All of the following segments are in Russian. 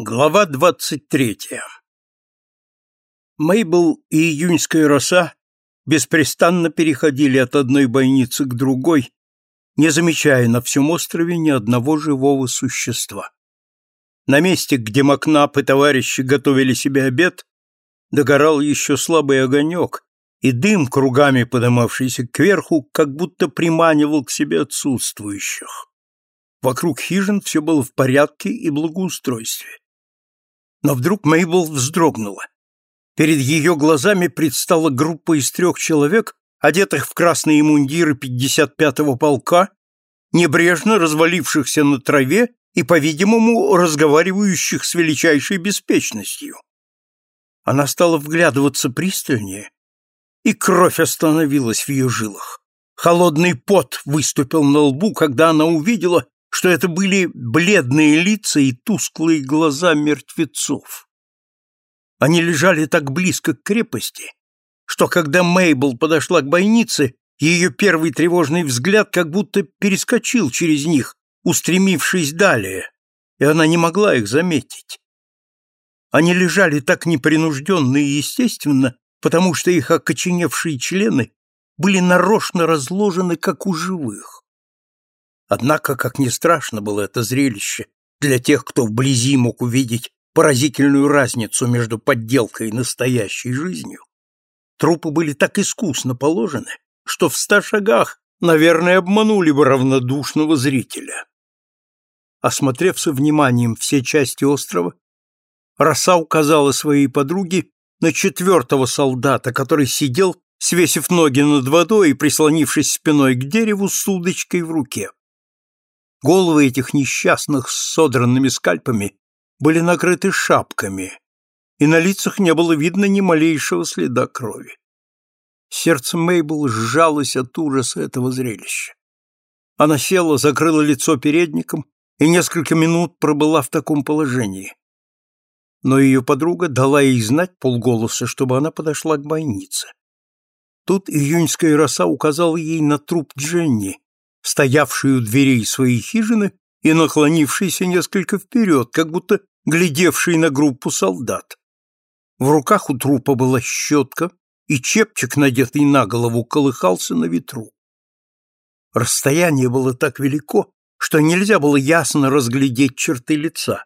Глава двадцать третья Мейбл и июньская роса беспрестанно переходили от одной бойницы к другой, не замечая на всем острове ни одного живого существа. На месте, где Макнап и товарищи готовили себе обед, догорал еще слабый огонек, и дым, кругами подымавшийся кверху, как будто приманивал к себе отсутствующих. Вокруг хижин все было в порядке и благоустройстве. Но вдруг Мейбл вздрогнула. Перед ее глазами предстала группа из трех человек, одетых в красные мундиры 55-го полка, небрежно развалившихся на траве и, по-видимому, разговаривающих с величайшей беспечностью. Она стала вглядываться пристальнее, и кровь остановилась в ее жилах. Холодный пот выступил на лбу, когда она увидела, что это были бледные лица и тусклые глаза мертвецов. Они лежали так близко к крепости, что когда Мейбл подошла к бойнице, ее первый тревожный взгляд как будто перескочил через них, устремившись далее, и она не могла их заметить. Они лежали так непринужденно и естественно, потому что их окоченевшие члены были нарочно разложены, как у живых. Однако, как ни страшно было это зрелище для тех, кто вблизи мог увидеть поразительную разницу между подделкой и настоящей жизнью, трупы были так искусно положены, что в ста шагах, наверное, обманули бы равнодушного зрителя. Осмотрев со вниманием все части острова, Роса указала своей подруге на четвертого солдата, который сидел, свесив ноги над водой и прислонившись спиной к дереву с удочкой в руке. Головы этих несчастных с содранными скальпами были накрыты шапками, и на лицах не было видно ни малейшего следа крови. Сердце Мейбл сжалось от ужаса этого зрелища. Она села, закрыла лицо передником и несколько минут пробыла в таком положении. Но ее подруга дала ей знать полголоса, чтобы она подошла к бойнице. Тут июньская роса указала ей на труп Дженни, стоявший у дверей своей хижины и наклонившийся несколько вперед, как будто глядевший на группу солдат. В руках у трупа была щетка, и чепчик, надетый на голову, колыхался на ветру. Расстояние было так велико, что нельзя было ясно разглядеть черты лица.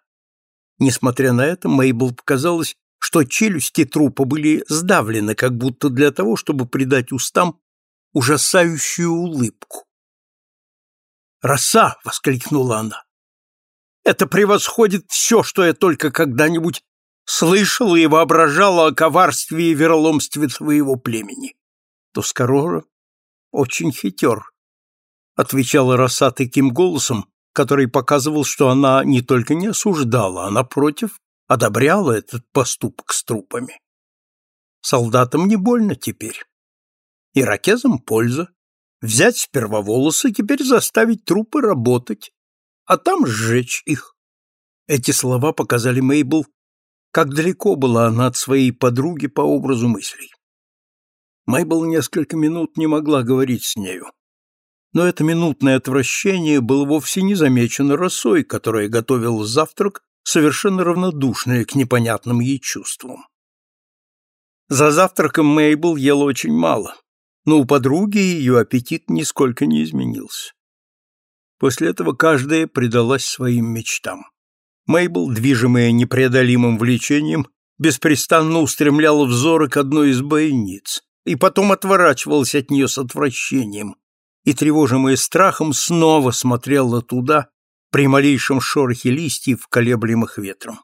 Несмотря на это, Мейбл показалось, что челюсти трупа были сдавлены, как будто для того, чтобы придать устам ужасающую улыбку. «Роса!» — воскликнула она. «Это превосходит все, что я только когда-нибудь слышала и воображала о коварстве и вероломстве своего племени. Тускарора очень хитер», — отвечала Роса таким голосом, который показывал, что она не только не осуждала, а, напротив, одобряла этот поступок с трупами. Солдатам не больно теперь. Иракезам польза. Взять сперва волосы, теперь заставить трупы работать, а там сжечь их. Эти слова показали Мейбл, как далеко была она от своей подруги по образу мыслей. Мейбл несколько минут не могла говорить с нею. Но это минутное отвращение было вовсе не замечено росой, которая готовила завтрак, совершенно равнодушная к непонятным ей чувствам. За завтраком Мейбл ела очень мало но у подруги ее аппетит нисколько не изменился. После этого каждая предалась своим мечтам. Мейбл, движимая непреодолимым влечением, беспрестанно устремляла взоры к одной из бойниц и потом отворачивалась от нее с отвращением и, тревожимая страхом, снова смотрела туда при малейшем шорохе листьев, колеблемых ветром.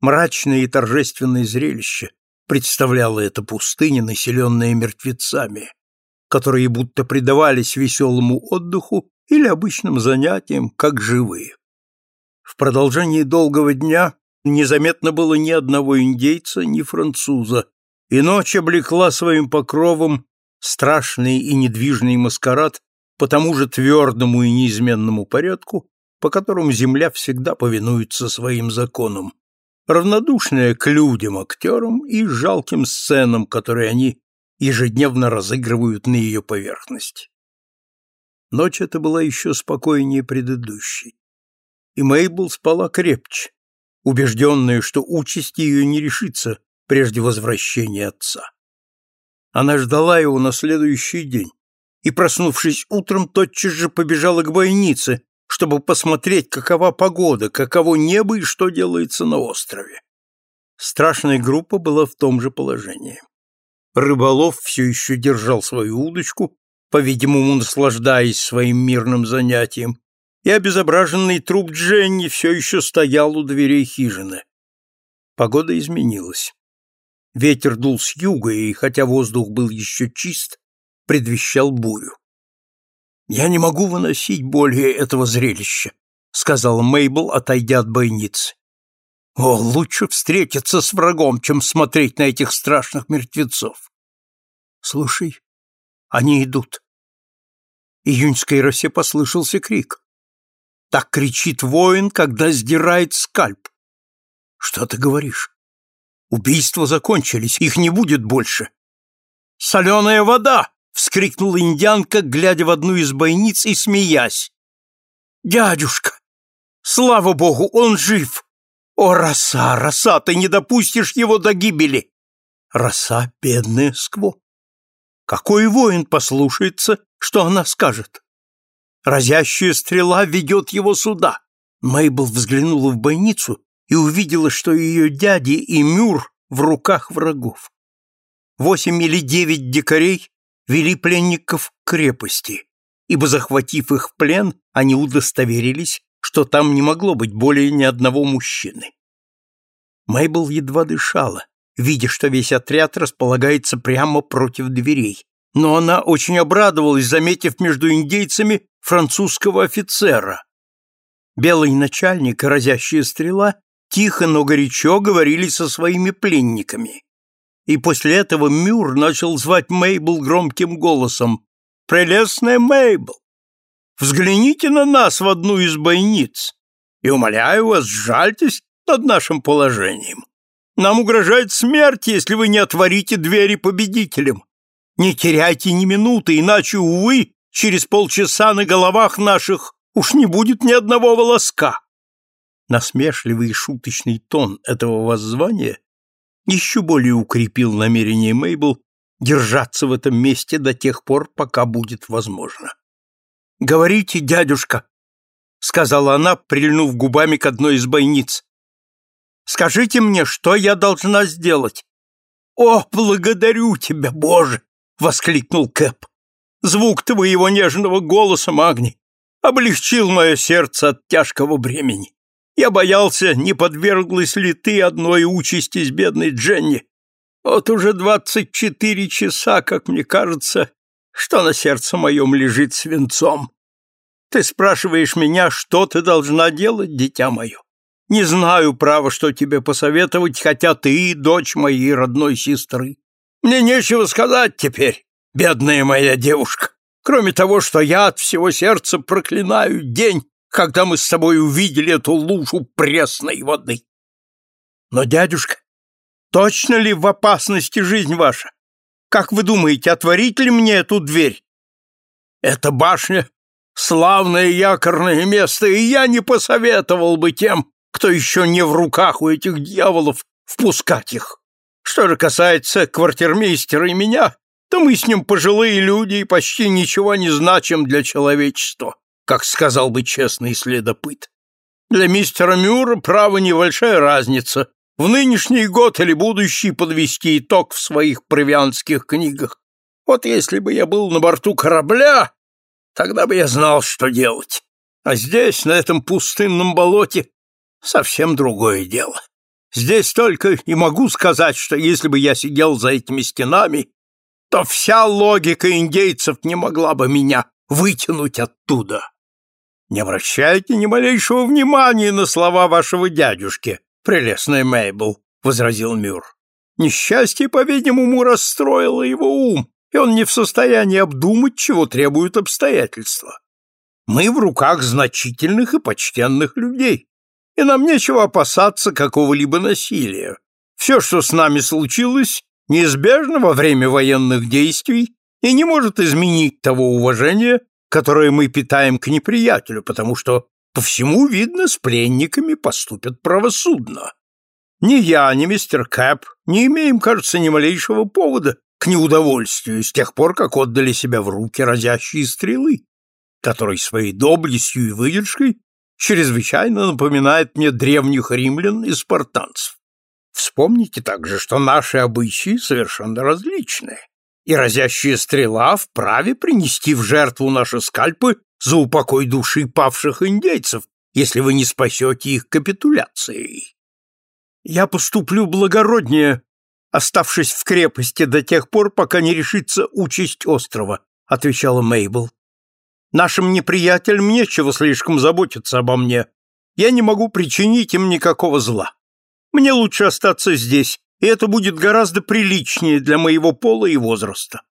Мрачное и торжественное зрелище представляла эта пустыня, населенная мертвецами, которые будто предавались веселому отдыху или обычным занятиям, как живые. В продолжении долгого дня незаметно было ни одного индейца, ни француза, и ночь облекла своим покровом страшный и недвижный маскарад по тому же твердому и неизменному порядку, по которому земля всегда повинуется своим законам, равнодушная к людям, актерам и жалким сценам, которые они ежедневно разыгрывают на ее поверхности. Ночь эта была еще спокойнее предыдущей, и Мейбл спала крепче, убежденная, что участь ее не решится прежде возвращения отца. Она ждала его на следующий день и, проснувшись утром, тотчас же побежала к бойнице, чтобы посмотреть, какова погода, каково небо и что делается на острове. Страшная группа была в том же положении. Рыболов все еще держал свою удочку, по-видимому, наслаждаясь своим мирным занятием, и обезображенный труп Дженни все еще стоял у дверей хижины. Погода изменилась. Ветер дул с юга, и, хотя воздух был еще чист, предвещал бурю. «Я не могу выносить более этого зрелища», — сказал Мейбл, отойдя от бойницы. «О, лучше встретиться с врагом, чем смотреть на этих страшных мертвецов». «Слушай, они идут». Июньской росе послышался крик. Так кричит воин, когда сдирает скальп. Что ты говоришь? Убийства закончились, их не будет больше. Соленая вода! Вскрикнула индианка, глядя в одну из бойниц и смеясь. Дядюшка! Слава богу, он жив! О, роса, роса, ты не допустишь его до гибели! Роса, бедная скво. Какой воин послушается, что она скажет? Разящая стрела ведет его сюда. Мейбл взглянула в бойницу и увидела, что ее дяди и Мюр в руках врагов. Восемь или девять дикарей вели пленников к крепости, ибо, захватив их в плен, они удостоверились, что там не могло быть более ни одного мужчины. Мейбл едва дышала, видя, что весь отряд располагается прямо против дверей, но она очень обрадовалась, заметив между индейцами французского офицера. Белый начальник и разящая стрела тихо, но горячо говорили со своими пленниками. И после этого Мюр начал звать Мейбл громким голосом. «Прелестная Мейбл! Взгляните на нас в одну из бойниц, и, умоляю вас, сжальтесь над нашим положением. Нам угрожает смерть, если вы не отворите двери победителям. Не теряйте ни минуты, иначе, увы, через полчаса на головах наших уж не будет ни одного волоска. Насмешливый и шуточный тон этого воззвания еще более укрепил намерение Мейбл держаться в этом месте до тех пор, пока будет возможно. «Говорите, дядюшка», — сказала она, прильнув губами к одной из бойниц. «Скажите мне, что я должна сделать?» «О, благодарю тебя, Боже!» — воскликнул Кэп. «Звук твоего нежного голоса, Магни, облегчил мое сердце от тяжкого бремени. Я боялся, не подверглась ли ты одной участи с бедной Дженни. Вот уже двадцать четыре часа, как мне кажется, что на сердце моем лежит свинцом. Ты спрашиваешь меня, что ты должна делать, дитя мое? Не знаю, право, что тебе посоветовать, хотя ты дочь моей родной сестры. Мне нечего сказать теперь, бедная моя девушка, кроме того, что я от всего сердца проклинаю день, когда мы с тобой увидели эту лужу пресной воды. Но, дядюшка, точно ли в опасности жизнь ваша? Как вы думаете, отворить ли мне эту дверь? Эта башня — славное якорное место, и я не посоветовал бы тем, кто еще не в руках у этих дьяволов, впускать их. Что же касается квартирмейстера и меня, то мы с ним пожилые люди и почти ничего не значим для человечества как сказал бы честный следопыт. Для мистера Мюра, право, небольшая разница, в нынешний год или будущий подвести итог в своих провианских книгах. Вот если бы я был на борту корабля, тогда бы я знал, что делать. А здесь, на этом пустынном болоте, совсем другое дело. Здесь только и могу сказать, что если бы я сидел за этими стенами, то вся логика индейцев не могла бы меня вытянуть оттуда. Не обращайте ни малейшего внимания на слова вашего дядюшки, прелестная Мейбл, возразил Мюр. Несчастье, по-видимому, расстроило его ум, и он не в состоянии обдумать, чего требуют обстоятельства. Мы в руках значительных и почтенных людей, и нам нечего опасаться какого-либо насилия. Все, что с нами случилось, неизбежно во время военных действий и не может изменить того уважения, которое мы питаем к неприятелю, потому что По всему видно, с пленниками поступят правосудно. Ни я, ни мистер Кэп не имеем, кажется, ни малейшего повода к неудовольствию с тех пор, как отдали себя в руки разящие стрелы, который своей доблестью и выдержкой чрезвычайно напоминает мне древних римлян и спартанцев. Вспомните также, что наши обычаи совершенно различны, и разящая стрела вправе принести в жертву наши скальпы за упокой души павших индейцев, если вы не спасете их капитуляцией. Я поступлю благороднее, оставшись в крепости до тех пор, пока не решится участь острова, отвечала Мейбл. Нашим неприятелям нечего слишком заботиться обо мне. Я не могу причинить им никакого зла. Мне лучше остаться здесь, и это будет гораздо приличнее для моего пола и возраста.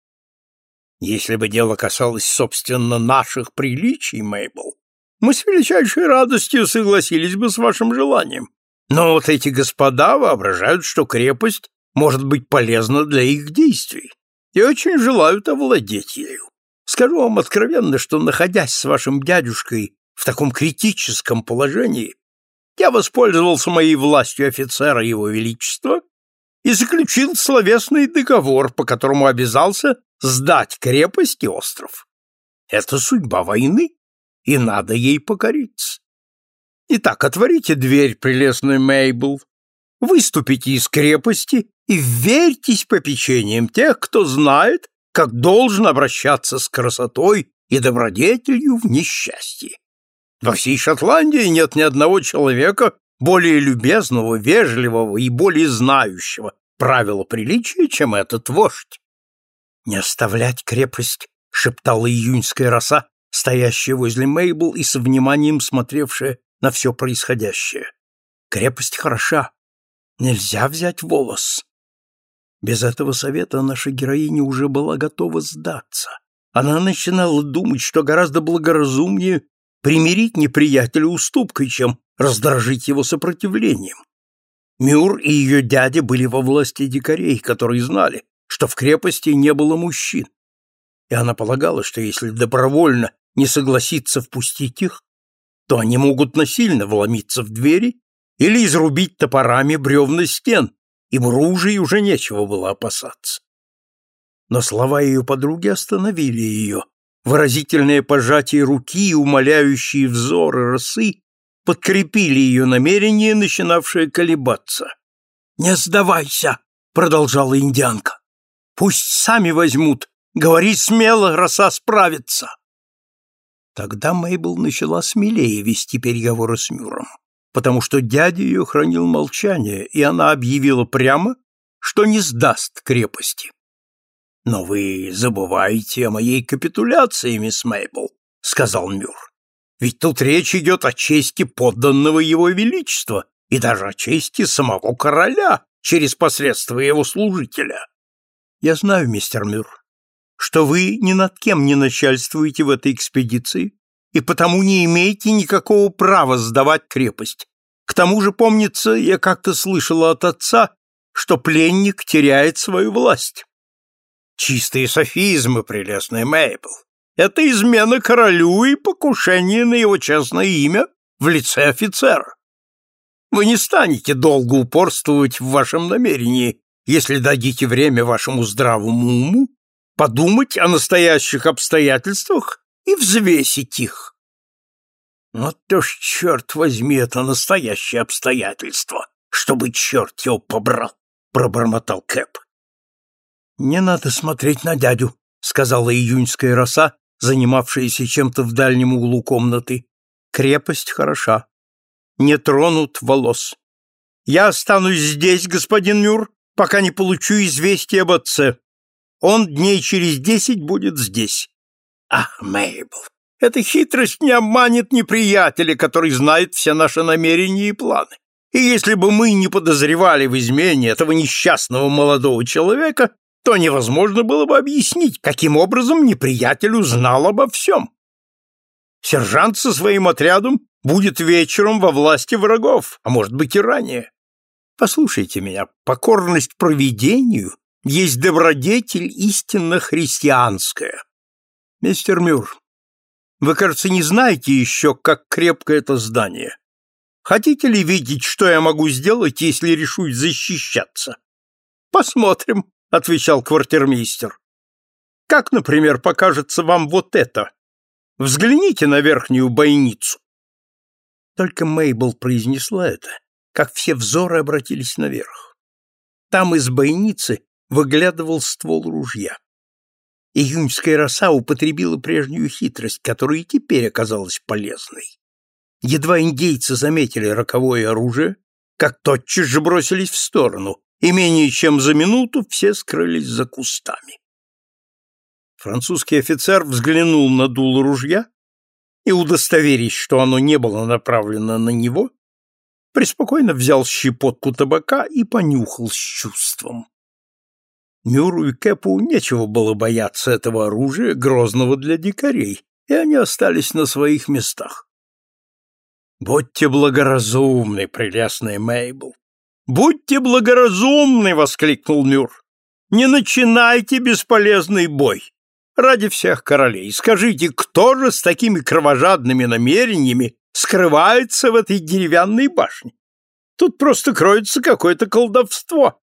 Если бы дело касалось, собственно, наших приличий, Мейбл, мы с величайшей радостью согласились бы с вашим желанием. Но вот эти господа воображают, что крепость может быть полезна для их действий и очень желают овладеть ею. Скажу вам откровенно, что, находясь с вашим дядюшкой в таком критическом положении, я воспользовался моей властью офицера Его Величества и заключил словесный договор, по которому обязался сдать крепость и остров. Это судьба войны, и надо ей покориться. Итак, отворите дверь, прелестный Мейбл, выступите из крепости и верьтесь попечениям тех, кто знает, как должен обращаться с красотой и добродетелью в несчастье. Во всей Шотландии нет ни одного человека, более любезного, вежливого и более знающего правила приличия, чем этот вождь. «Не оставлять крепость», — шептала июньская роса, стоящая возле Мейбл и со вниманием смотревшая на все происходящее. «Крепость хороша. Нельзя взять волос. Без этого совета наша героиня уже была готова сдаться. Она начинала думать, что гораздо благоразумнее примирить неприятеля уступкой, чем раздражить его сопротивлением. Мюр и ее дядя были во власти дикарей, которые знали, что в крепости не было мужчин. И она полагала, что если добровольно не согласиться впустить их, то они могут насильно вломиться в двери или изрубить топорами бревна стен, им ружей уже нечего было опасаться. Но слова ее подруги остановили ее. Выразительное пожатие руки и умоляющие взоры росы подкрепили ее намерение, начинавшее колебаться. «Не сдавайся!» — продолжала индианка. «Пусть сами возьмут. Говори смело, роса справится!» Тогда Мейбл начала смелее вести переговоры с Мюром потому что дядя ее хранил молчание, и она объявила прямо, что не сдаст крепости. «Но вы забываете о моей капитуляции, мисс Мейбл», — сказал Мюр. «Ведь тут речь идет о чести подданного его величества и даже о чести самого короля через посредство его служителя». «Я знаю, мистер Мюр, что вы ни над кем не начальствуете в этой экспедиции и потому не имеете никакого права сдавать крепость. К тому же, помнится, я как-то слышала от отца, что пленник теряет свою власть. Чистые софизмы, прелестная Мейбл. Это измена королю и покушение на его честное имя в лице офицера. Вы не станете долго упорствовать в вашем намерении, если дадите время вашему здравому уму подумать о настоящих обстоятельствах и взвесить их. Вот то ж, черт возьми, это настоящее обстоятельство, чтобы черт его побрал, пробормотал Кэп. Не надо смотреть на дядю, сказала июньская роса, занимавшаяся чем-то в дальнем углу комнаты. Крепость хороша. Не тронут волос. Я останусь здесь, господин Мюр, пока не получу известия об отце. Он дней через десять будет здесь. Ах, Мейбл, эта хитрость не обманет неприятеля, который знает все наши намерения и планы. И если бы мы не подозревали в измене этого несчастного молодого человека, то невозможно было бы объяснить, каким образом неприятель узнал обо всем. Сержант со своим отрядом будет вечером во власти врагов, а может быть и ранее. Послушайте меня, покорность провидению есть добродетель истинно христианская. Мистер Мюр, Вы, кажется, не знаете еще, как крепко это здание. Хотите ли видеть, что я могу сделать, если решусь защищаться? Посмотрим, отвечал квартирмейстер. Как, например, покажется вам вот это? Взгляните на верхнюю бойницу. Только Мейбл произнесла это, как все взоры обратились наверх. Там из бойницы выглядывал ствол ружья. Июньская роса употребила прежнюю хитрость, которая и теперь оказалась полезной. Едва индейцы заметили роковое оружие, как тотчас же бросились в сторону, и менее чем за минуту все скрылись за кустами. Французский офицер взглянул на дуло ружья и, удостоверясь, что оно не было направлено на него, преспокойно взял щепотку табака и понюхал с чувством. Мюру и Кэпу нечего было бояться этого оружия, грозного для дикарей, и они остались на своих местах. «Будьте благоразумны, прелестная Мейбл!» «Будьте благоразумны!» — воскликнул Мюр. «Не начинайте бесполезный бой! Ради всех королей, скажите, кто же с такими кровожадными намерениями скрывается в этой деревянной башне? Тут просто кроется какое-то колдовство.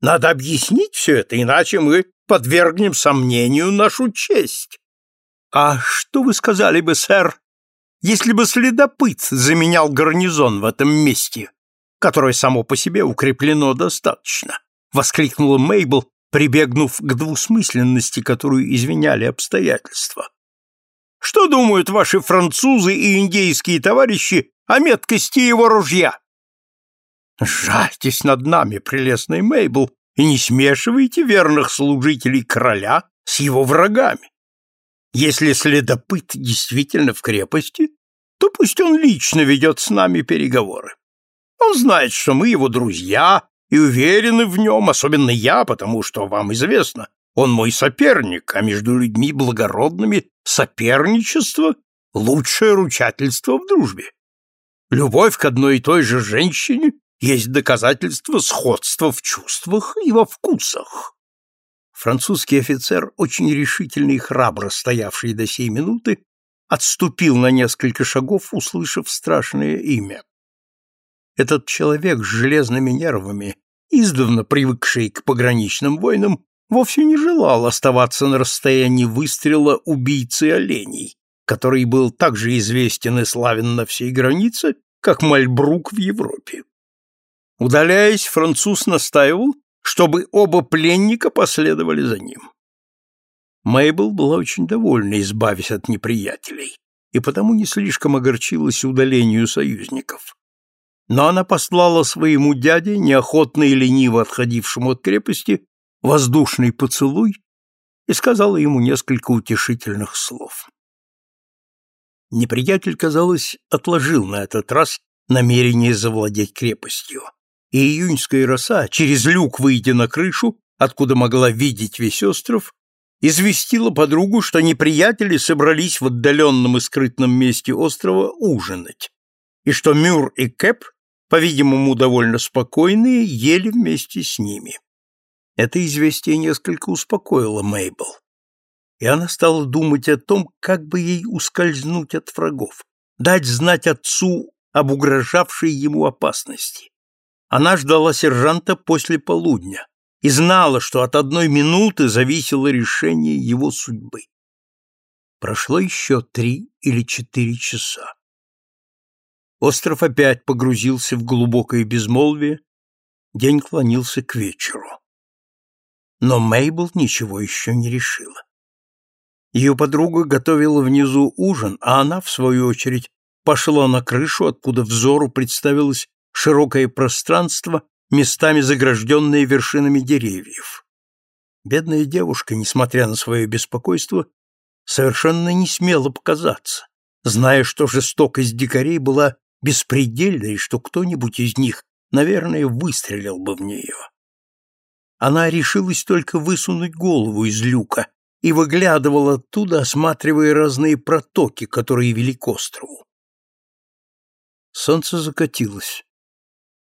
Надо объяснить все это, иначе мы подвергнем сомнению нашу честь. А что вы сказали бы, сэр, если бы следопыт заменял гарнизон в этом месте, которое само по себе укреплено достаточно? — воскликнула Мейбл, прибегнув к двусмысленности, которую извиняли обстоятельства. Что думают ваши французы и индейские товарищи о меткости его ружья? Жальтесь над нами, прелестный Мейбл, и не смешивайте верных служителей короля с его врагами. Если следопыт действительно в крепости, то пусть он лично ведет с нами переговоры. Он знает, что мы его друзья, и уверены в нем, особенно я, потому что, вам известно, он мой соперник, а между людьми благородными соперничество — лучшее ручательство в дружбе. Любовь к одной и той же женщине есть доказательство сходства в чувствах и во вкусах. Французский офицер, очень решительный и храбро стоявший до сей минуты, отступил на несколько шагов, услышав страшное имя. Этот человек с железными нервами, издавна привыкший к пограничным войнам, вовсе не желал оставаться на расстоянии выстрела убийцы оленей, который был так же известен и славен на всей границе, как Мальбрук в Европе. Удаляясь, француз настаивал, чтобы оба пленника последовали за ним. Мейбл была очень довольна, избавясь от неприятелей, и потому не слишком огорчилась удалению союзников но она послала своему дяде, неохотно и лениво отходившему от крепости, воздушный поцелуй и сказала ему несколько утешительных слов. Неприятель, казалось, отложил на этот раз намерение завладеть крепостью, и июньская роса, через люк выйдя на крышу, откуда могла видеть весь остров, известила подругу, что неприятели собрались в отдаленном и скрытном месте острова ужинать, и что Мюр и Кэп по-видимому, довольно спокойные, ели вместе с ними. Это известие несколько успокоило Мейбл, и она стала думать о том, как бы ей ускользнуть от врагов, дать знать отцу об угрожавшей ему опасности. Она ждала сержанта после полудня и знала, что от одной минуты зависело решение его судьбы. Прошло еще три или четыре часа. Остров опять погрузился в глубокое безмолвие, день клонился к вечеру. Но Мейбл ничего еще не решила. Ее подруга готовила внизу ужин, а она, в свою очередь, пошла на крышу, откуда взору представилось широкое пространство, местами загражденное вершинами деревьев. Бедная девушка, несмотря на свое беспокойство, совершенно не смела показаться, зная, что жестокость дикарей была беспредельна и что кто-нибудь из них, наверное, выстрелил бы в нее. Она решилась только высунуть голову из люка и выглядывала оттуда, осматривая разные протоки, которые вели к острову. Солнце закатилось,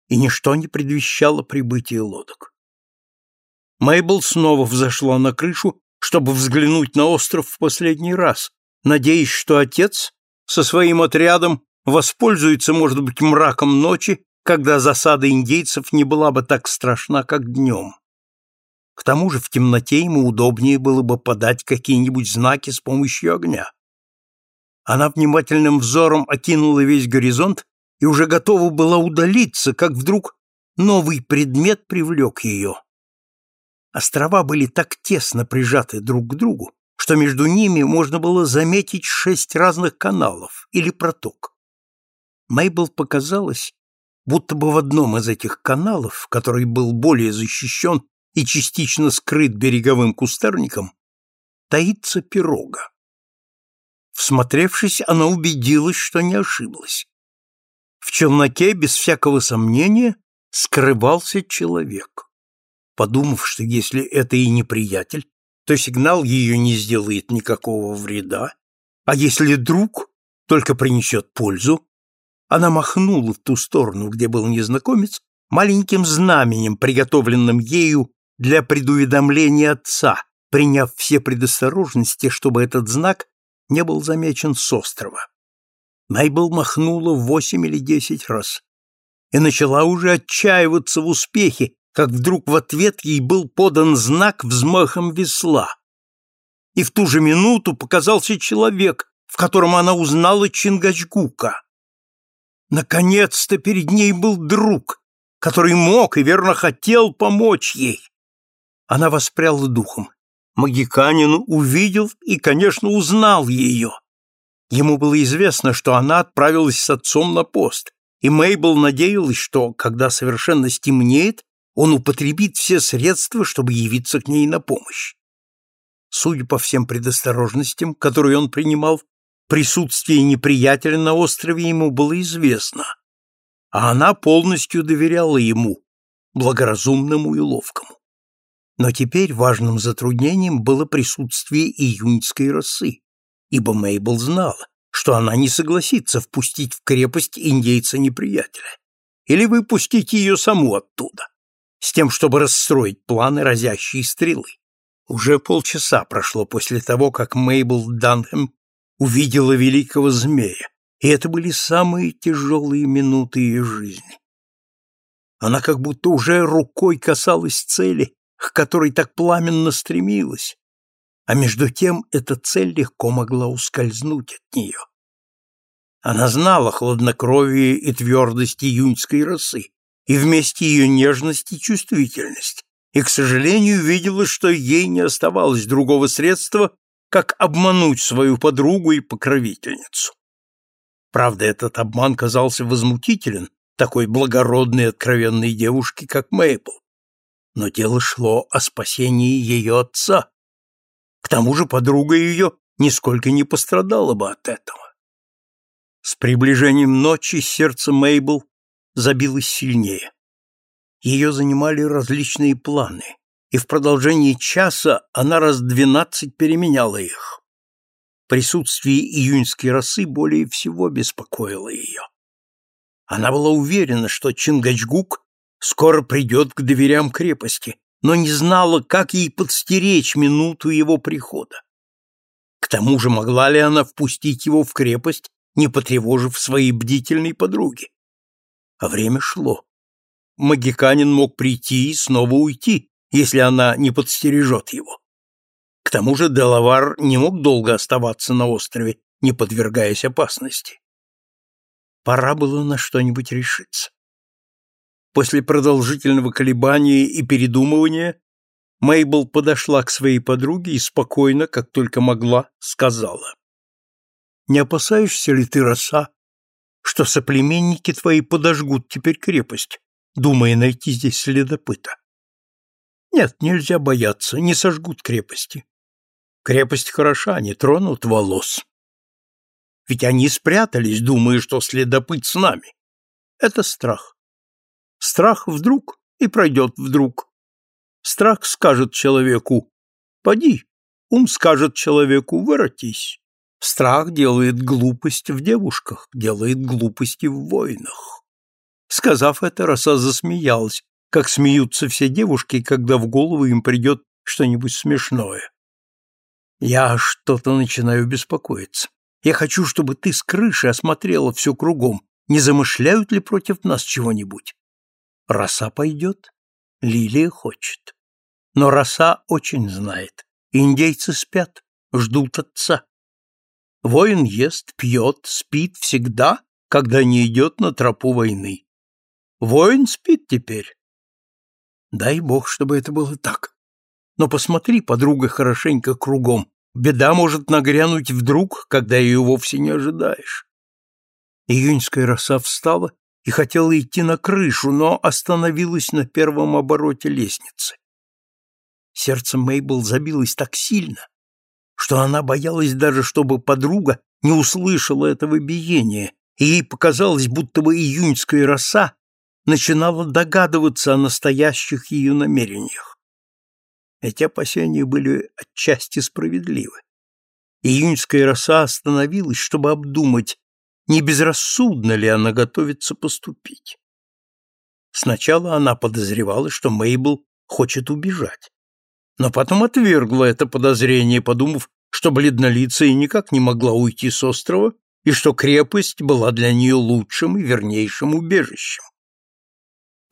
и ничто не предвещало прибытия лодок. Мейбл снова взошла на крышу, чтобы взглянуть на остров в последний раз, надеясь, что отец со своим отрядом воспользуется, может быть, мраком ночи, когда засада индейцев не была бы так страшна, как днем. К тому же в темноте ему удобнее было бы подать какие-нибудь знаки с помощью огня. Она внимательным взором окинула весь горизонт и уже готова была удалиться, как вдруг новый предмет привлек ее. Острова были так тесно прижаты друг к другу, что между ними можно было заметить шесть разных каналов или проток. Мейбл показалось, будто бы в одном из этих каналов, который был более защищен и частично скрыт береговым кустарником, таится пирога. Всмотревшись, она убедилась, что не ошиблась. В челноке, без всякого сомнения, скрывался человек. Подумав, что если это и неприятель, то сигнал ее не сделает никакого вреда, а если друг, только принесет пользу, она махнула в ту сторону, где был незнакомец, маленьким знаменем, приготовленным ею для предуведомления отца, приняв все предосторожности, чтобы этот знак не был замечен с острова. Найбл махнула восемь или десять раз и начала уже отчаиваться в успехе, как вдруг в ответ ей был подан знак взмахом весла. И в ту же минуту показался человек, в котором она узнала Чингачгука. Наконец-то перед ней был друг, который мог и верно хотел помочь ей. Она воспряла духом. Магиканин увидел и, конечно, узнал ее. Ему было известно, что она отправилась с отцом на пост, и Мейбл надеялась, что, когда совершенно стемнеет, он употребит все средства, чтобы явиться к ней на помощь. Судя по всем предосторожностям, которые он принимал, присутствие неприятеля на острове ему было известно, а она полностью доверяла ему, благоразумному и ловкому. Но теперь важным затруднением было присутствие июньской росы, ибо Мейбл знала, что она не согласится впустить в крепость индейца-неприятеля или выпустить ее саму оттуда, с тем, чтобы расстроить планы разящей стрелы. Уже полчаса прошло после того, как Мейбл Данхэм увидела великого змея, и это были самые тяжелые минуты ее жизни. Она как будто уже рукой касалась цели, к которой так пламенно стремилась, а между тем эта цель легко могла ускользнуть от нее. Она знала хладнокровие и твердость июньской росы, и вместе ее нежность и чувствительность, и, к сожалению, видела, что ей не оставалось другого средства, как обмануть свою подругу и покровительницу. Правда, этот обман казался возмутителен такой благородной откровенной девушке, как Мейбл. Но дело шло о спасении ее отца. К тому же подруга ее нисколько не пострадала бы от этого. С приближением ночи сердце Мейбл забилось сильнее. Ее занимали различные планы, и в продолжении часа она раз двенадцать переменяла их. Присутствие июньской росы более всего беспокоило ее. Она была уверена, что Чингачгук скоро придет к дверям крепости, но не знала, как ей подстеречь минуту его прихода. К тому же могла ли она впустить его в крепость, не потревожив своей бдительной подруги? А время шло. Магиканин мог прийти и снова уйти, если она не подстережет его. К тому же Делавар не мог долго оставаться на острове, не подвергаясь опасности. Пора было на что-нибудь решиться. После продолжительного колебания и передумывания Мейбл подошла к своей подруге и спокойно, как только могла, сказала. «Не опасаешься ли ты, роса, что соплеменники твои подожгут теперь крепость, думая найти здесь следопыта? Нет, нельзя бояться, не сожгут крепости. Крепость хороша, не тронут волос. Ведь они спрятались, думая, что следопыт с нами. Это страх. Страх вдруг и пройдет вдруг. Страх скажет человеку «Поди», ум скажет человеку «Воротись». Страх делает глупость в девушках, делает глупости в войнах. Сказав это, роса засмеялась, как смеются все девушки, когда в голову им придет что-нибудь смешное. Я что-то начинаю беспокоиться. Я хочу, чтобы ты с крыши осмотрела все кругом, не замышляют ли против нас чего-нибудь. Роса пойдет, Лилия хочет. Но роса очень знает. Индейцы спят, ждут отца. Воин ест, пьет, спит всегда, когда не идет на тропу войны. Воин спит теперь. Дай бог, чтобы это было так. Но посмотри, подруга, хорошенько кругом. Беда может нагрянуть вдруг, когда ее вовсе не ожидаешь. Июньская роса встала и хотела идти на крышу, но остановилась на первом обороте лестницы. Сердце Мейбл забилось так сильно, что она боялась даже, чтобы подруга не услышала этого биения, и ей показалось, будто бы июньская роса начинала догадываться о настоящих ее намерениях. Эти опасения были отчасти справедливы. Июньская роса остановилась, чтобы обдумать, не безрассудно ли она готовится поступить. Сначала она подозревала, что Мейбл хочет убежать, но потом отвергла это подозрение, подумав, что бледнолицая никак не могла уйти с острова и что крепость была для нее лучшим и вернейшим убежищем.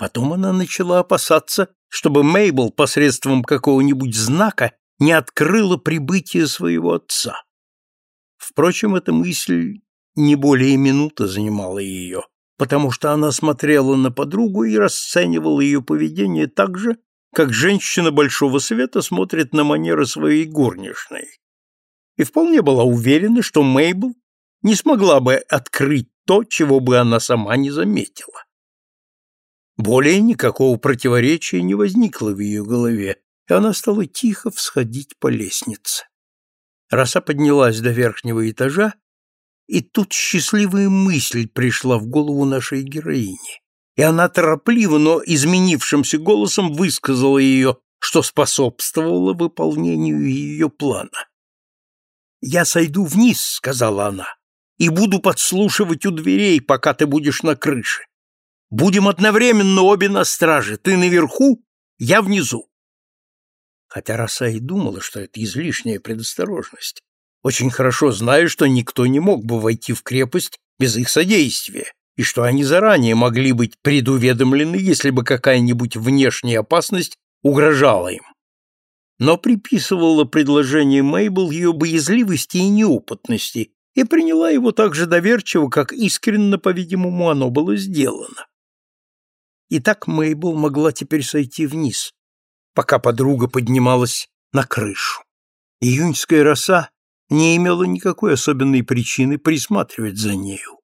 Потом она начала опасаться, чтобы Мейбл посредством какого-нибудь знака не открыла прибытие своего отца. Впрочем, эта мысль не более минуты занимала ее, потому что она смотрела на подругу и расценивала ее поведение так же, как женщина большого света смотрит на манеры своей горничной. И вполне была уверена, что Мейбл не смогла бы открыть то, чего бы она сама не заметила. Более никакого противоречия не возникло в ее голове, и она стала тихо всходить по лестнице. Роса поднялась до верхнего этажа и тут счастливая мысль пришла в голову нашей героини, и она торопливо, но изменившимся голосом высказала ее, что способствовало выполнению ее плана. «Я сойду вниз», — сказала она, — «и буду подслушивать у дверей, пока ты будешь на крыше. Будем одновременно обе на страже, ты наверху, я внизу». Хотя Роса и думала, что это излишняя предосторожность, очень хорошо зная, что никто не мог бы войти в крепость без их содействия, и что они заранее могли быть предуведомлены, если бы какая-нибудь внешняя опасность угрожала им. Но приписывала предложение Мейбл ее боязливости и неопытности и приняла его так же доверчиво, как искренно, по-видимому, оно было сделано. И так Мейбл могла теперь сойти вниз, пока подруга поднималась на крышу. Июньская роса не имела никакой особенной причины присматривать за нею.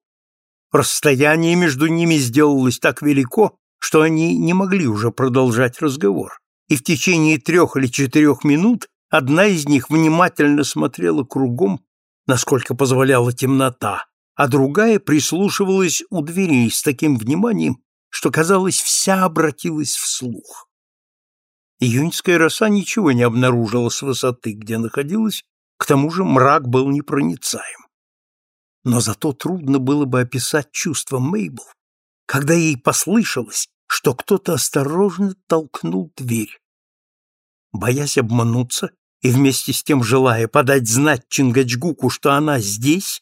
Расстояние между ними сделалось так велико, что они не могли уже продолжать разговор, и в течение трех или четырех минут одна из них внимательно смотрела кругом, насколько позволяла темнота, а другая прислушивалась у дверей с таким вниманием, что, казалось, вся обратилась вслух. Июньская роса ничего не обнаружила с высоты, где находилась, к тому же мрак был непроницаем. Но зато трудно было бы описать чувство Мейбл, когда ей послышалось, что кто-то осторожно толкнул дверь. Боясь обмануться и вместе с тем желая подать знать Чингачгуку, что она здесь,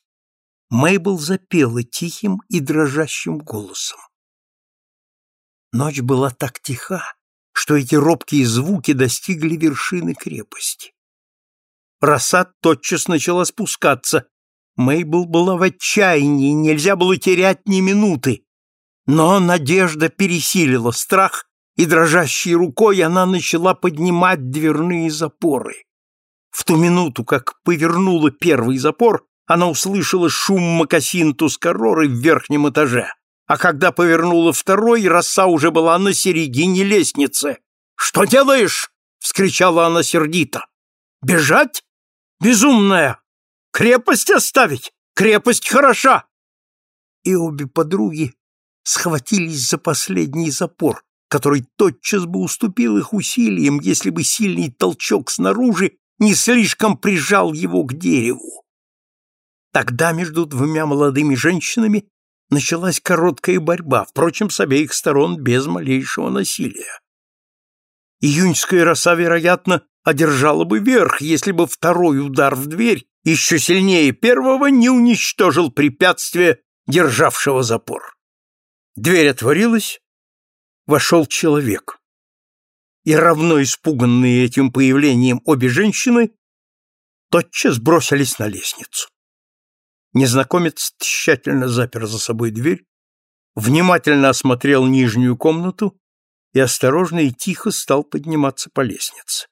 Мейбл запела тихим и дрожащим голосом. Ночь была так тиха, что эти робкие звуки достигли вершины крепости. Роса тотчас начала спускаться. Мейбл была в отчаянии, нельзя было терять ни минуты. Но надежда пересилила страх, и дрожащей рукой она начала поднимать дверные запоры. В ту минуту, как повернула первый запор, она услышала шум мокасин Тускароры в верхнем этаже. А когда повернула второй, роса уже была на середине лестницы. «Что делаешь?» — вскричала она сердито. «Бежать? Безумная! Крепость оставить! Крепость хороша!» И обе подруги схватились за последний запор, который тотчас бы уступил их усилиям, если бы сильный толчок снаружи не слишком прижал его к дереву. Тогда между двумя молодыми женщинами началась короткая борьба, впрочем, с обеих сторон без малейшего насилия. Июньская роса, вероятно, одержала бы верх, если бы второй удар в дверь еще сильнее первого не уничтожил препятствие, державшего запор. Дверь отворилась, вошел человек. И равно испуганные этим появлением обе женщины тотчас бросились на лестницу. Незнакомец тщательно запер за собой дверь, внимательно осмотрел нижнюю комнату и осторожно и тихо стал подниматься по лестнице.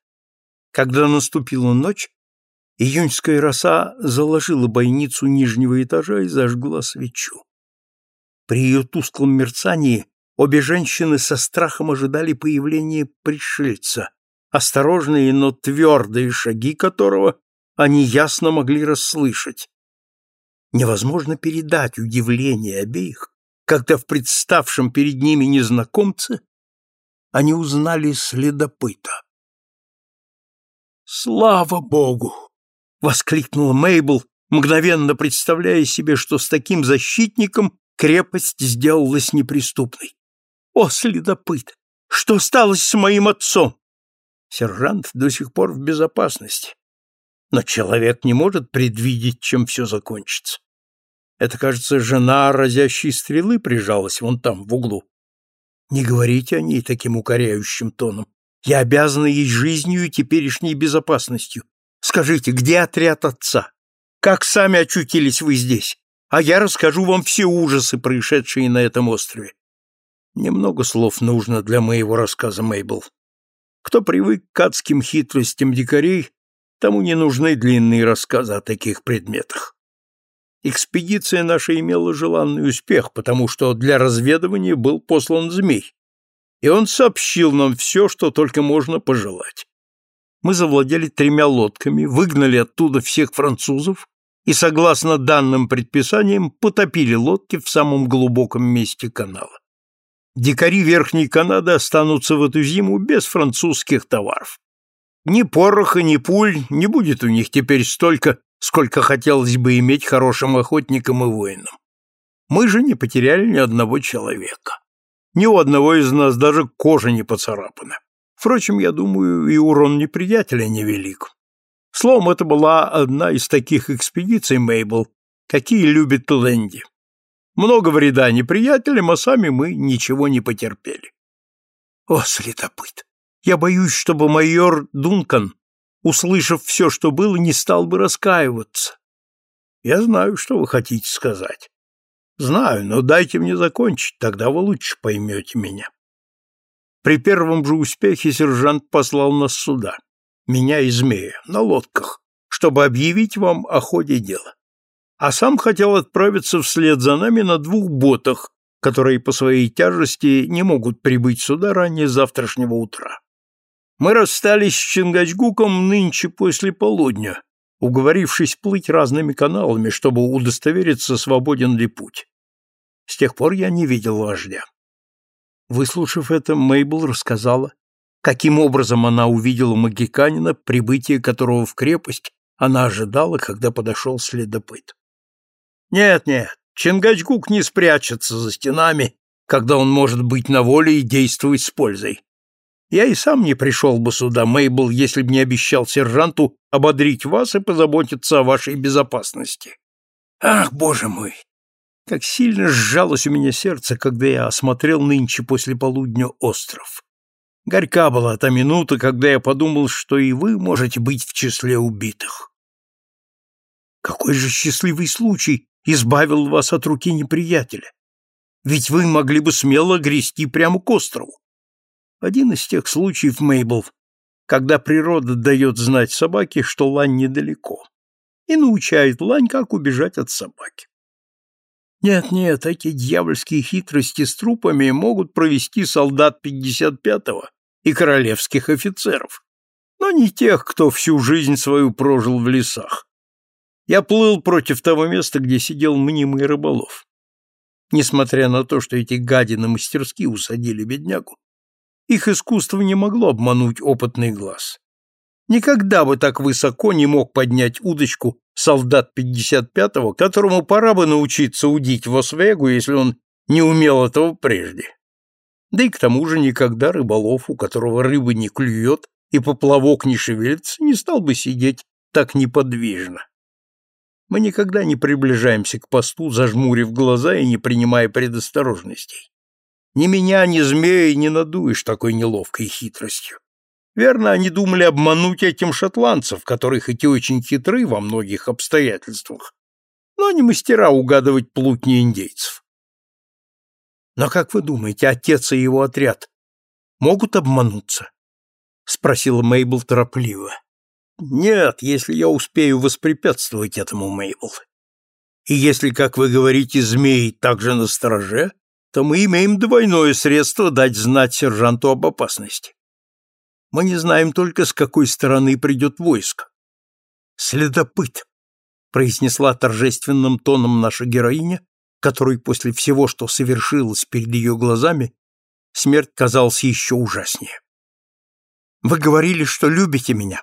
Когда наступила ночь, июньская роса заложила бойницу нижнего этажа и зажгла свечу. При ее тусклом мерцании обе женщины со страхом ожидали появления пришельца, осторожные, но твердые шаги которого они ясно могли расслышать. Невозможно передать удивление обеих, когда в представшем перед ними незнакомце они узнали следопыта. «Слава Богу!» — воскликнула Мейбл, мгновенно представляя себе, что с таким защитником крепость сделалась неприступной. «О, следопыт! Что стало с моим отцом?» Сержант до сих пор в безопасности. Но человек не может предвидеть, чем все закончится. Это, кажется, жена разящей стрелы прижалась вон там, в углу. Не говорите о ней таким укоряющим тоном. Я обязана ей жизнью и теперешней безопасностью. Скажите, где отряд отца? Как сами очутились вы здесь? А я расскажу вам все ужасы, происшедшие на этом острове. Немного слов нужно для моего рассказа, Мейбл. Кто привык к адским хитростям дикарей, тому не нужны длинные рассказы о таких предметах. Экспедиция наша имела желанный успех, потому что для разведывания был послан змей, и он сообщил нам все, что только можно пожелать. Мы завладели тремя лодками, выгнали оттуда всех французов и, согласно данным предписаниям, потопили лодки в самом глубоком месте канала. Дикари Верхней Канады останутся в эту зиму без французских товаров. Ни пороха, ни пуль не будет у них теперь столько, сколько хотелось бы иметь хорошим охотником и воином. Мы же не потеряли ни одного человека. Ни у одного из нас даже кожа не поцарапана. Впрочем, я думаю, и урон неприятеля невелик. Словом, это была одна из таких экспедиций, Мейбл, какие любит Лэнди. Много вреда неприятелям, а сами мы ничего не потерпели. О, следопыт! Я боюсь, чтобы майор Дункан услышав все, что было, не стал бы раскаиваться. Я знаю, что вы хотите сказать. Знаю, но дайте мне закончить, тогда вы лучше поймете меня. При первом же успехе сержант послал нас сюда, меня и змея, на лодках, чтобы объявить вам о ходе дела. А сам хотел отправиться вслед за нами на двух ботах, которые по своей тяжести не могут прибыть сюда ранее завтрашнего утра. Мы расстались с Чингачгуком нынче после полудня, уговорившись плыть разными каналами, чтобы удостовериться, свободен ли путь. С тех пор я не видел вождя. Выслушав это, Мейбл рассказала, каким образом она увидела магиканина, прибытие которого в крепость она ожидала, когда подошел следопыт. Нет, нет, Чингачгук не спрячется за стенами, когда он может быть на воле и действовать с пользой. Я и сам не пришел бы сюда, Мейбл, если бы не обещал сержанту ободрить вас и позаботиться о вашей безопасности. Ах, боже мой! Как сильно сжалось у меня сердце, когда я осмотрел нынче после полудня остров. Горька была та минута, когда я подумал, что и вы можете быть в числе убитых. Какой же счастливый случай избавил вас от руки неприятеля? Ведь вы могли бы смело грести прямо к острову. Один из тех случаев, Мейбл, когда природа дает знать собаке, что лань недалеко, и научает лань, как убежать от собаки. Нет-нет, эти дьявольские хитрости с трупами могут провести солдат 55-го и королевских офицеров, но не тех, кто всю жизнь свою прожил в лесах. Я плыл против того места, где сидел мнимый рыболов. Несмотря на то, что эти гадины мастерски усадили беднягу, их искусство не могло обмануть опытный глаз. Никогда бы так высоко не мог поднять удочку солдат 55-го, которому пора бы научиться удить в Освегу, если он не умел этого прежде. Да и к тому же никогда рыболов, у которого рыба не клюет и поплавок не шевелится, не стал бы сидеть так неподвижно. Мы никогда не приближаемся к посту, зажмурив глаза и не принимая предосторожностей. Ни меня, ни змея не надуешь такой неловкой хитростью. Верно, они думали обмануть этим шотландцев, которые хоть и очень хитры во многих обстоятельствах, но не мастера угадывать плутни индейцев. Но как вы думаете, отец и его отряд могут обмануться? спросила Мейбл торопливо. Нет, если я успею воспрепятствовать этому, Мейбл. И если, как вы говорите, змей также на стороже, то мы имеем двойное средство дать знать сержанту об опасности. Мы не знаем только, с какой стороны придет войско. Следопыт, произнесла торжественным тоном наша героиня, которой после всего, что совершилось перед ее глазами, смерть казалась еще ужаснее. Вы говорили, что любите меня.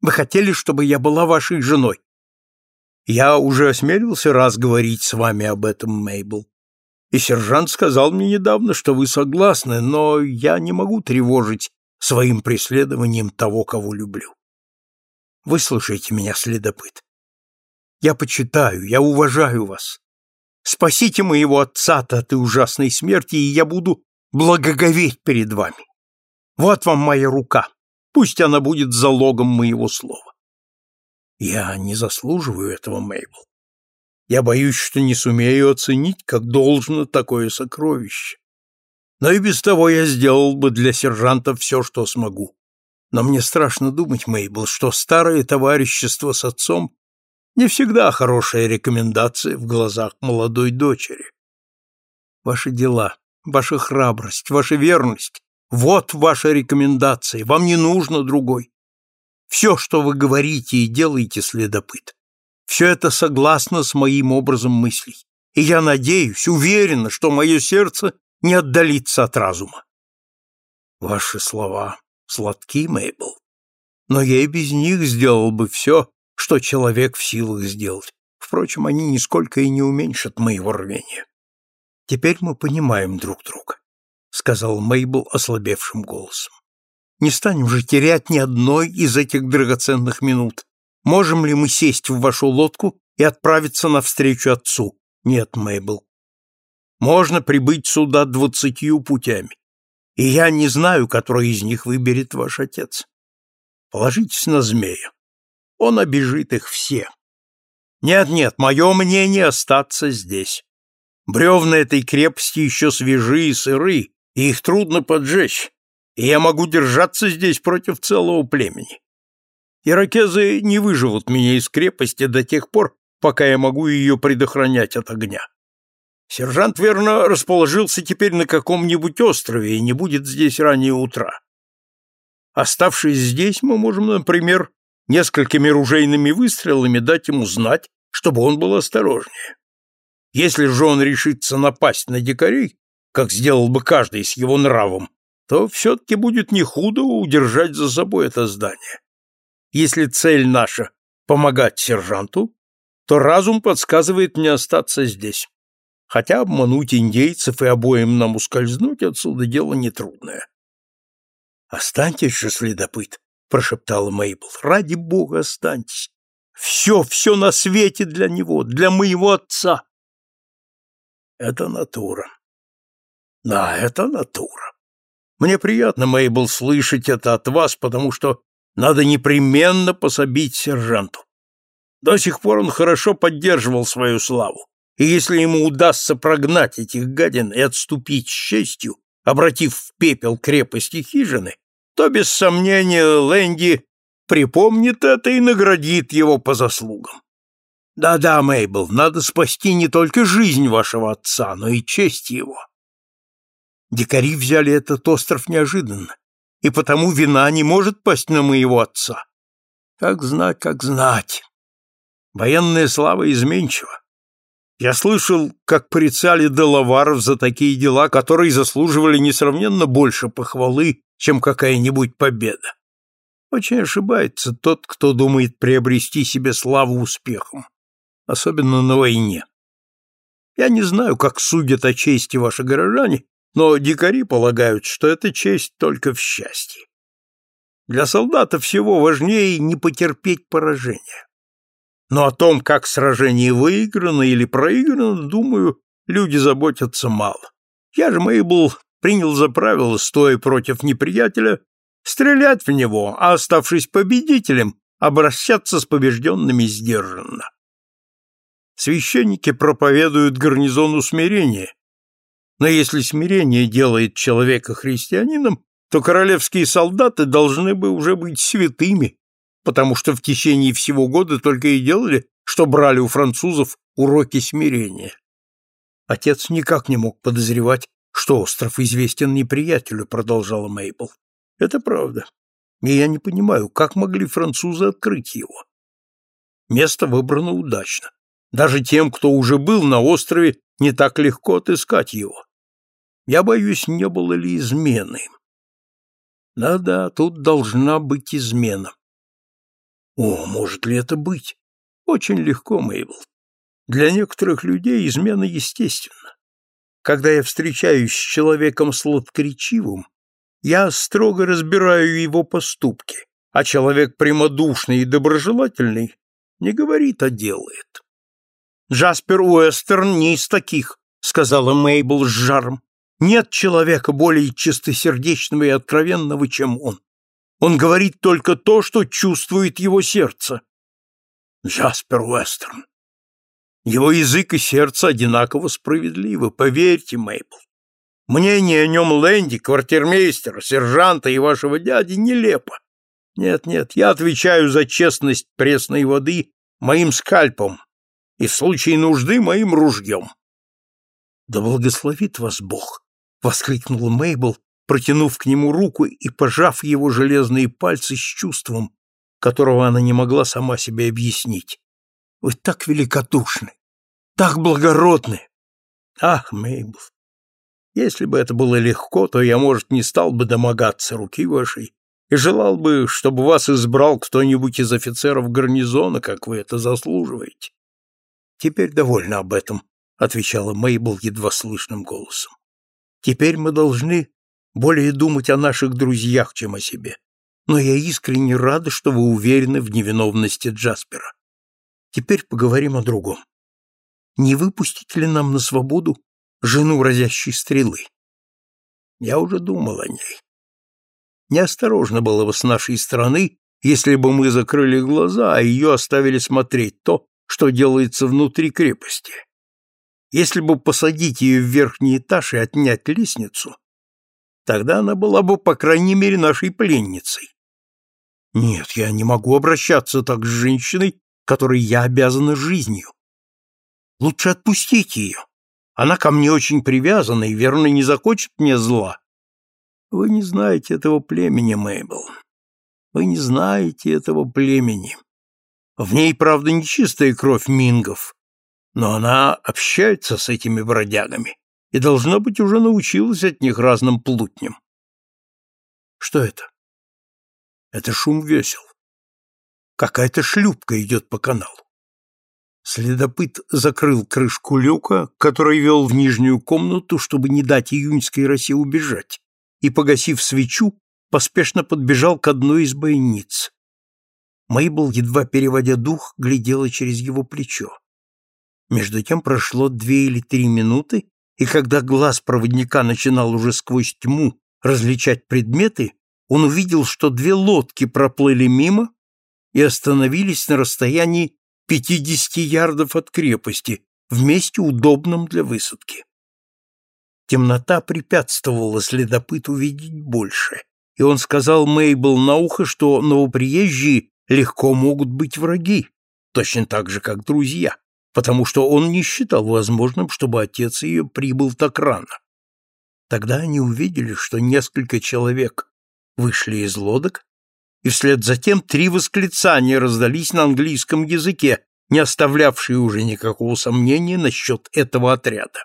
Вы хотели, чтобы я была вашей женой. Я уже осмелился раз говорить с вами об этом, Мейбл. И сержант сказал мне недавно, что вы согласны, но я не могу тревожить своим преследованием того, кого люблю. Выслушайте меня, следопыт. Я почитаю, я уважаю вас. Спасите моего отца-то от ужасной смерти, и я буду благоговеть перед вами. Вот вам моя рука. Пусть она будет залогом моего слова. Я не заслуживаю этого, Мейбл. Я боюсь, что не сумею оценить, как должно такое сокровище. Но и без того я сделал бы для сержанта все, что смогу. Но мне страшно думать, Мейбл, что старое товарищество с отцом не всегда хорошая рекомендация в глазах молодой дочери. Ваши дела, ваша храбрость, ваша верность — вот ваша рекомендация, вам не нужно другой. Все, что вы говорите и делаете, следопыт, все это согласно с моим образом мыслей, и я надеюсь, уверена, что мое сердце не отдалится от разума. Ваши слова сладки, Мейбл, но я и без них сделал бы все, что человек в силах сделать. Впрочем, они нисколько и не уменьшат моего рвения. Теперь мы понимаем друг друга, сказал Мейбл ослабевшим голосом. Не станем же терять ни одной из этих драгоценных минут. Можем ли мы сесть в вашу лодку и отправиться навстречу отцу? Нет, Мейбл, можно прибыть сюда двадцатью путями, и я не знаю, который из них выберет ваш отец. Положитесь на змея. Он обижит их все. Нет-нет, мое мнение остаться здесь. Бревна этой крепости еще свежи и сыры, и их трудно поджечь, и я могу держаться здесь против целого племени. Иракезы не выживут меня из крепости до тех пор, пока я могу ее предохранять от огня. Сержант, верно, расположился теперь на каком-нибудь острове и не будет здесь ранее утра. Оставшись здесь, мы можем, например, несколькими ружейными выстрелами дать ему знать, чтобы он был осторожнее. Если же он решится напасть на дикарей, как сделал бы каждый с его нравом, то все-таки будет не худо удержать за собой это здание. Если цель наша — помогать сержанту, то разум подсказывает мне остаться здесь хотя обмануть индейцев и обоим нам ускользнуть отсюда дело нетрудное. «Останьтесь же, следопыт», — прошептала Мейбл, — «ради бога останьтесь. Все, все на свете для него, для моего отца». Это натура. Да, это натура. Мне приятно, Мейбл, слышать это от вас, потому что надо непременно пособить сержанту. До сих пор он хорошо поддерживал свою славу и если ему удастся прогнать этих гадин и отступить с честью, обратив в пепел крепости хижины, то, без сомнения, Лэнди припомнит это и наградит его по заслугам. Да-да, Мейбл, надо спасти не только жизнь вашего отца, но и честь его. Дикари взяли этот остров неожиданно, и потому вина не может пасть на моего отца. Как знать, как знать. Военная слава изменчива. Я слышал, как порицали Делаваров за такие дела, которые заслуживали несравненно больше похвалы, чем какая-нибудь победа. Очень ошибается тот, кто думает приобрести себе славу успехом, особенно на войне. Я не знаю, как судят о чести ваши горожане, но дикари полагают, что это честь только в счастье. Для солдата всего важнее не потерпеть поражения. Но о том, как сражение выиграно или проиграно, думаю, люди заботятся мало. Я же, Мейбл, принял за правило, стоя против неприятеля, стрелять в него, а оставшись победителем, обращаться с побежденными сдержанно. Священники проповедуют гарнизону смирения, но если смирение делает человека христианином, то королевские солдаты должны бы уже быть святыми, потому что в течение всего года только и делали, что брали у французов уроки смирения. Отец никак не мог подозревать, что остров известен неприятелю, продолжала Мейбл. Это правда. И я не понимаю, как могли французы открыть его. Место выбрано удачно. Даже тем, кто уже был на острове, не так легко отыскать его. Я боюсь, не было ли измены. Да-да, тут должна быть измена. О, может ли это быть? Очень легко, Мейбл. Для некоторых людей измена естественна. Когда я встречаюсь с человеком сладкоречивым, я строго разбираю его поступки, а человек прямодушный и доброжелательный не говорит, а делает. Джаспер Уэстерн не из таких, сказала Мейбл с жаром. Нет человека более чистосердечного и откровенного, чем он. Он говорит только то, что чувствует его сердце. Джаспер Уэстерн. Его язык и сердце одинаково справедливы, поверьте, Мейбл. Мнение о нем Лэнди, квартирмейстера, сержанта и вашего дяди нелепо. Нет-нет, я отвечаю за честность пресной воды моим скальпом и в случае нужды моим ружьем. Да благословит вас Бог, — воскликнула Мейбл, протянув к нему руку и пожав его железные пальцы с чувством, которого она не могла сама себе объяснить. «Вы так великодушны, так благородны!» «Ах, Мейбл, если бы это было легко, то я, может, не стал бы домогаться руки вашей и желал бы, чтобы вас избрал кто-нибудь из офицеров гарнизона, как вы это заслуживаете. Теперь довольно об этом, — отвечала Мейбл едва слышным голосом. Теперь мы должны более думать о наших друзьях, чем о себе. Но я искренне рада, что вы уверены в невиновности Джаспера. Теперь поговорим о другом. Не выпустить ли нам на свободу жену разящей стрелы? Я уже думал о ней. Неосторожно было бы с нашей стороны, если бы мы закрыли глаза, а ее оставили смотреть то, что делается внутри крепости. Если бы посадить ее в верхний этаж и отнять лестницу, тогда она была бы, по крайней мере, нашей пленницей. Нет, я не могу обращаться так с женщиной, которой я обязана жизнью. Лучше отпустите ее. Она ко мне очень привязана и, верно, не захочет мне зла. Вы не знаете этого племени, Мейбл. Вы не знаете этого племени. В ней, правда, нечистая кровь мингов, но она общается с этими бродягами и, должно быть, уже научилась от них разным плутням. Что это? Это шум весел. Какая-то шлюпка идет по каналу. Следопыт закрыл крышку люка, который вел в нижнюю комнату, чтобы не дать июньской росе убежать, и, погасив свечу, поспешно подбежал к одной из бойниц. Мейбл, едва переводя дух, глядела через его плечо. Между тем прошло две или три минуты, и когда глаз проводника начинал уже сквозь тьму различать предметы, он увидел, что две лодки проплыли мимо и остановились на расстоянии 50 ярдов от крепости, в месте удобном для высадки. Темнота препятствовала следопыту видеть больше, и он сказал Мейбл на ухо, что новоприезжие легко могут быть враги, точно так же, как друзья потому что он не считал возможным, чтобы отец ее прибыл так рано. Тогда они увидели, что несколько человек вышли из лодок, и вслед за тем три восклицания раздались на английском языке, не оставлявшие уже никакого сомнения насчет этого отряда.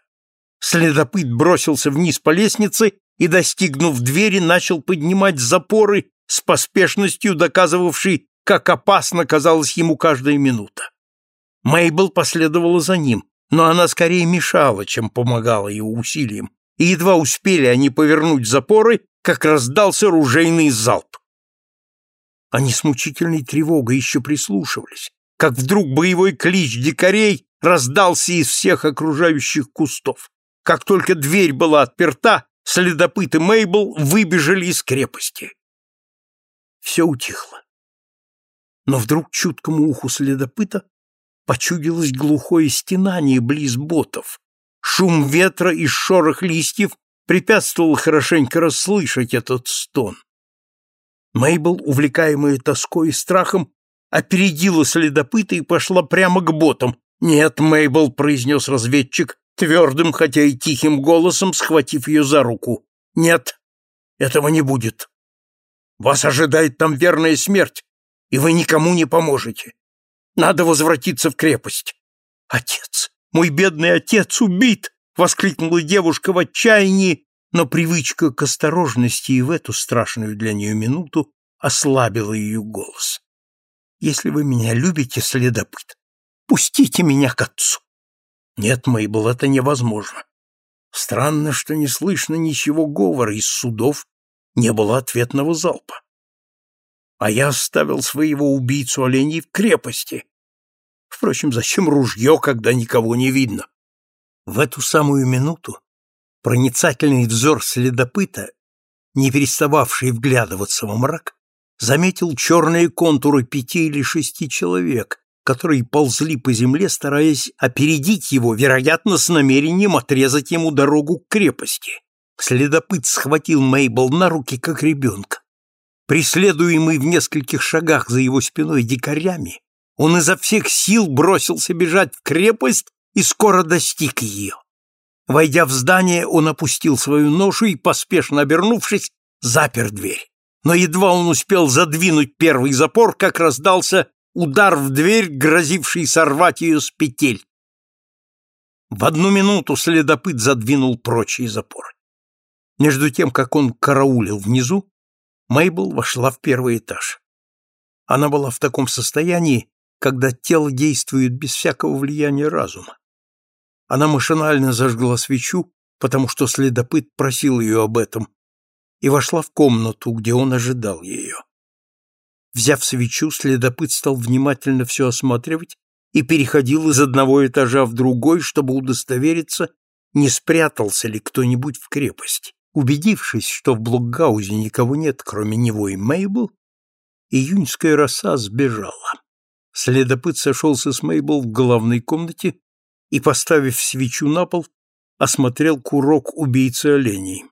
Следопыт бросился вниз по лестнице и, достигнув двери, начал поднимать запоры с поспешностью, доказывавшей, как опасно казалась ему каждая минута. Мейбл последовала за ним, но она скорее мешала, чем помогала его усилиям, и едва успели они повернуть запоры, как раздался ружейный залп. Они с мучительной тревогой еще прислушивались, как вдруг боевой клич дикарей раздался из всех окружающих кустов. Как только дверь была отперта, следопыты Мейбл выбежали из крепости. Все утихло. Но вдруг чуткому уху следопыта почудилось глухое стенание близ ботов. Шум ветра и шорох листьев препятствовал хорошенько расслышать этот стон. Мейбл, увлекаемая тоской и страхом, опередила следопыта и пошла прямо к ботам. «Нет, Мейбл», — произнес разведчик, твердым, хотя и тихим голосом, схватив ее за руку. «Нет, этого не будет. Вас ожидает там верная смерть, и вы никому не поможете. Надо возвратиться в крепость». «Отец, мой бедный отец убит!» — воскликнула девушка в отчаянии но привычка к осторожности и в эту страшную для нее минуту ослабила ее голос. «Если вы меня любите, следопыт, пустите меня к отцу!» «Нет, Мейбл, это невозможно. Странно, что не слышно ничего говора из судов, не было ответного залпа. А я оставил своего убийцу оленей в крепости. Впрочем, зачем ружье, когда никого не видно?» В эту самую минуту Проницательный взор следопыта, не перестававший вглядываться во мрак, заметил черные контуры пяти или шести человек, которые ползли по земле, стараясь опередить его, вероятно, с намерением отрезать ему дорогу к крепости. Следопыт схватил Мейбл на руки, как ребенка. Преследуемый в нескольких шагах за его спиной дикарями, он изо всех сил бросился бежать в крепость и скоро достиг ее. Войдя в здание, он опустил свою ношу и, поспешно обернувшись, запер дверь. Но едва он успел задвинуть первый запор, как раздался удар в дверь, грозивший сорвать ее с петель. В одну минуту следопыт задвинул прочие запоры. Между тем, как он караулил внизу, Мейбл вошла в первый этаж. Она была в таком состоянии, когда тело действует без всякого влияния разума. Она машинально зажгла свечу, потому что следопыт просил ее об этом, и вошла в комнату, где он ожидал ее. Взяв свечу, следопыт стал внимательно все осматривать и переходил из одного этажа в другой, чтобы удостовериться, не спрятался ли кто-нибудь в крепости. Убедившись, что в Блокгаузе никого нет, кроме него и Мейбл, июньская роса сбежала. Следопыт сошелся с Мейбл в главной комнате и, поставив свечу на пол, осмотрел курок убийцы оленей.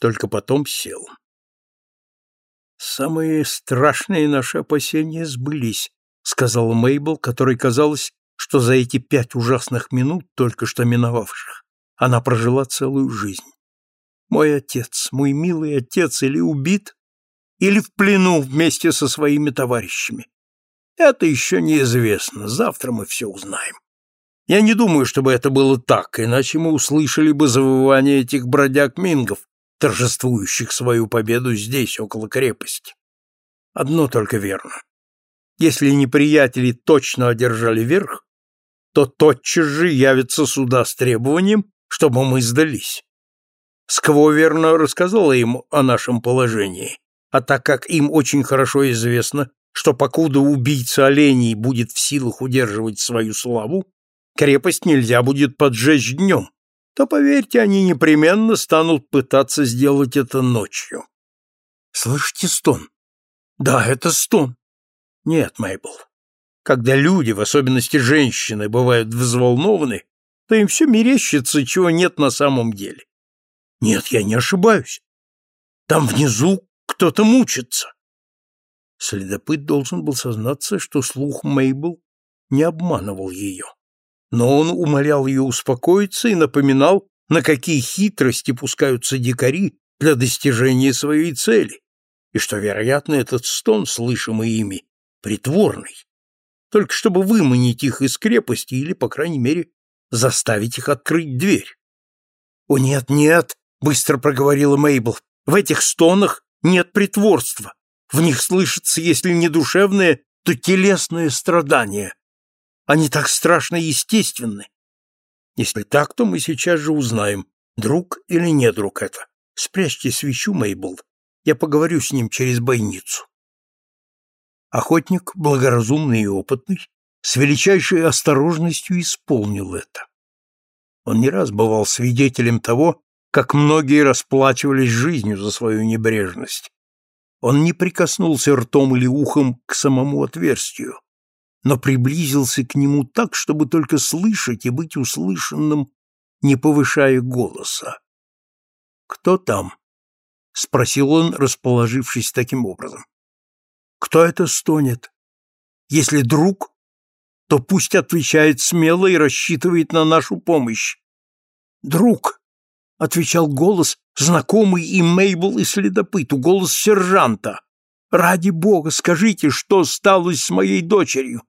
Только потом сел. «Самые страшные наши опасения сбылись», — сказала Мейбл, которой казалось, что за эти пять ужасных минут, только что миновавших, она прожила целую жизнь. Мой отец, мой милый отец, или убит, или в плену вместе со своими товарищами. Это еще неизвестно, завтра мы все узнаем. Я не думаю, чтобы это было так, иначе мы услышали бы завывание этих бродяг-мингов, торжествующих свою победу здесь, около крепости. Одно только верно. Если неприятели точно одержали верх, то тотчас же явятся сюда с требованием, чтобы мы сдались. Скво верно рассказала им о нашем положении, а так как им очень хорошо известно, что покуда убийца оленей будет в силах удерживать свою славу, крепость нельзя будет поджечь днем, то, поверьте, они непременно станут пытаться сделать это ночью. Слышите стон? Да, это стон. Нет, Мейбл. Когда люди, в особенности женщины, бывают взволнованы, то им все мерещится, чего нет на самом деле. Нет, я не ошибаюсь. Там внизу кто-то мучится. Следопыт должен был сознаться, что слух Мейбл не обманывал ее но он умолял ее успокоиться и напоминал, на какие хитрости пускаются дикари для достижения своей цели, и что, вероятно, этот стон, слышимый ими, притворный, только чтобы выманить их из крепости или, по крайней мере, заставить их открыть дверь. «О, нет, нет!» — быстро проговорила Мейбл. «В этих стонах нет притворства. В них слышится, если не душевное, то телесное страдание. Они так страшно естественны. Если так, то мы сейчас же узнаем, друг или не друг это. Спрячьте свечу, Мейбл. Я поговорю с ним через бойницу. Охотник, благоразумный и опытный, с величайшей осторожностью исполнил это. Он не раз бывал свидетелем того, как многие расплачивались жизнью за свою небрежность. Он не прикоснулся ртом или ухом к самому отверстию, но приблизился к нему так, чтобы только слышать и быть услышанным, не повышая голоса. «Кто там?» — спросил он, расположившись таким образом. «Кто это стонет? Если друг, то пусть отвечает смело и рассчитывает на нашу помощь. «Друг!» — отвечал голос, знакомый и Мейбл, и следопыту, голос сержанта. «Ради бога, скажите, что стало с моей дочерью?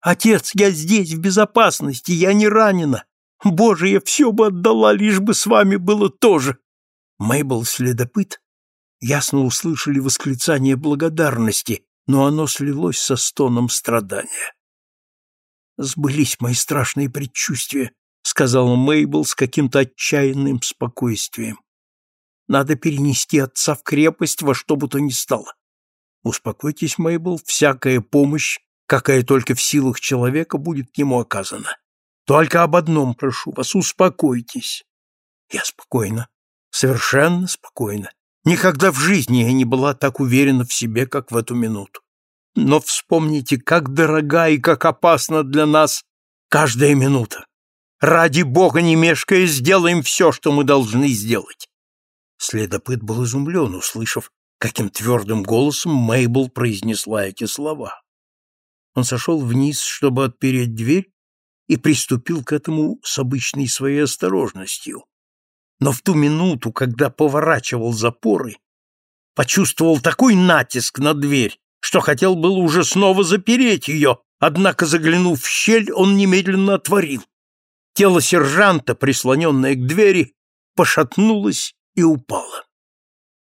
Отец, я здесь, в безопасности, я не ранена. Боже, я все бы отдала, лишь бы с вами было тоже!» Мейбл, следопыт, ясно услышали восклицание благодарности, но оно слилось со стоном страдания. «Сбылись мои страшные предчувствия», — сказала Мейбл с каким-то отчаянным спокойствием. «Надо перенести отца в крепость во что бы то ни стало. Успокойтесь, Мейбл, всякая помощь, какая только в силах человека, будет ему оказана. Только об одном прошу вас, успокойтесь». «Я спокойна, совершенно спокойна. Никогда в жизни я не была так уверена в себе, как в эту минуту. Но вспомните, как дорога и как опасна для нас каждая минута. Ради бога, не мешкая, сделаем все, что мы должны сделать. Следопыт был изумлен, услышав, каким твердым голосом Мейбл произнесла эти слова. Он сошел вниз, чтобы отпереть дверь, и приступил к этому с обычной своей осторожностью. Но в ту минуту, когда поворачивал запоры, почувствовал такой натиск на дверь, что хотел было уже снова запереть ее, однако, заглянув в щель, он немедленно отворил. Тело сержанта, прислоненное к двери, пошатнулось и упало.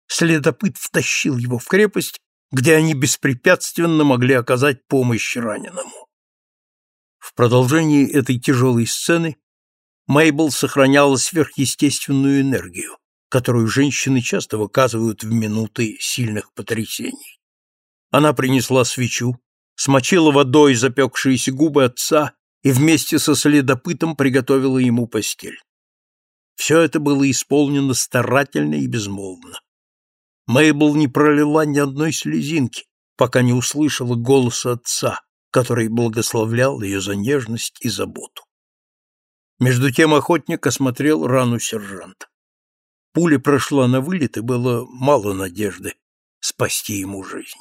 Следопыт втащил его в крепость, где они беспрепятственно могли оказать помощь раненому. В продолжении этой тяжелой сцены Мейбл сохраняла сверхъестественную энергию, которую женщины часто выказывают в минуты сильных потрясений. Она принесла свечу, смочила водой запекшиеся губы отца и вместе со следопытом приготовила ему постель. Все это было исполнено старательно и безмолвно. Мейбл не пролила ни одной слезинки, пока не услышала голоса отца, который благословлял ее за нежность и заботу. Между тем охотник осмотрел рану сержанта. Пуля прошла на вылет, и было мало надежды спасти ему жизнь.